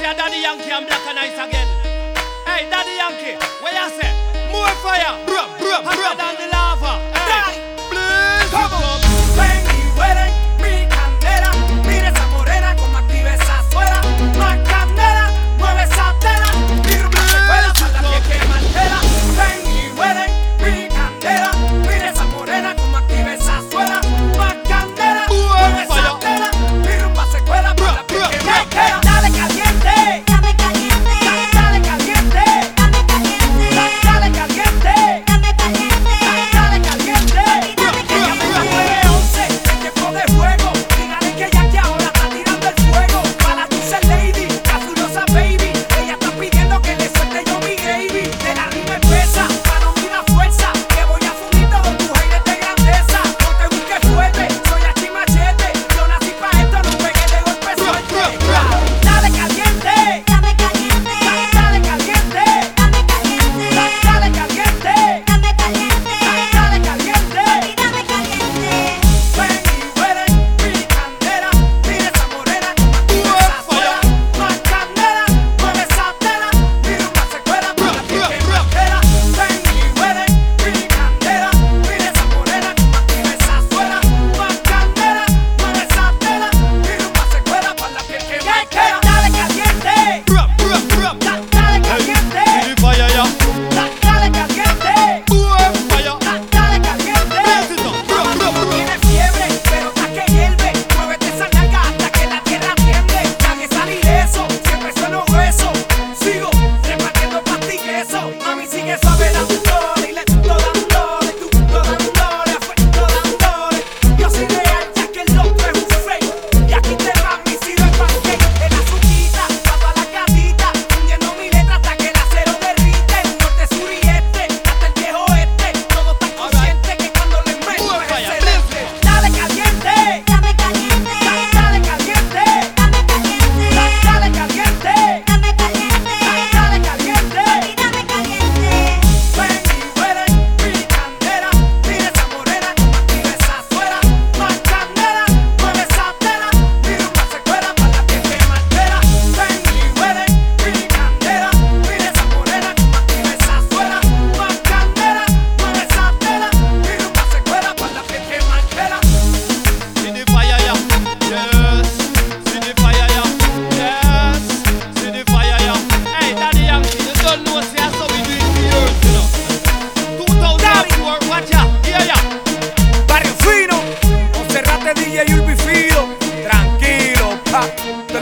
see ah, Daddy Yankee and Black and Ice again. Hey, Daddy Yankee, where you say? More fire! Bruh, bruh, bruh.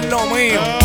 es lo mío.